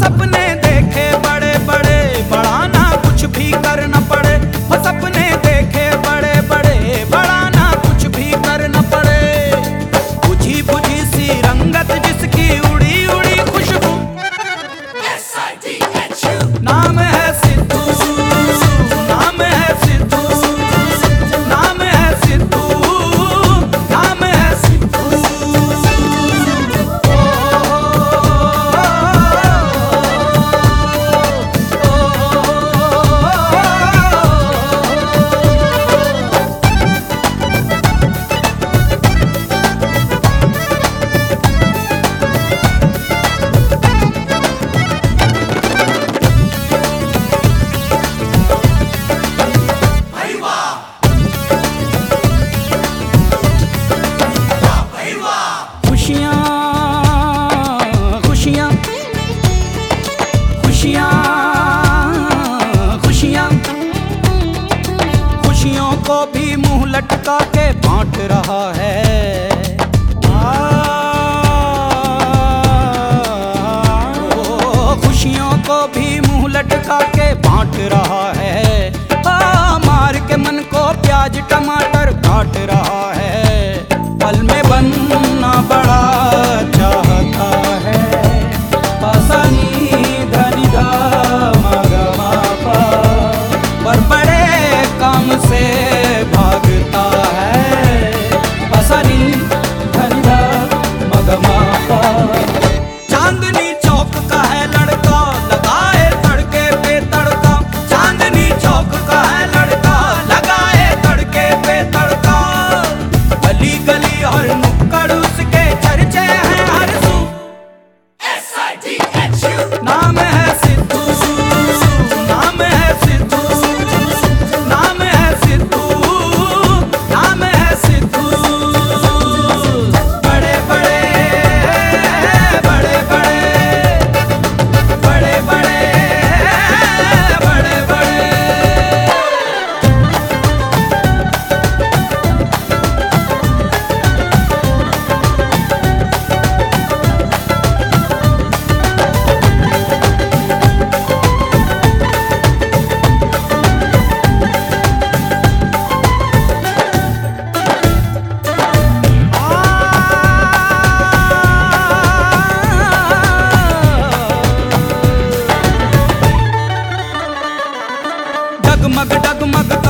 what's happening? को भी मुँह लटका के बांट रहा है। खुशियों को भी मुँह लटका के बांट रहा है। आ, मार के मन को प्याज टमाटर काट रहा है।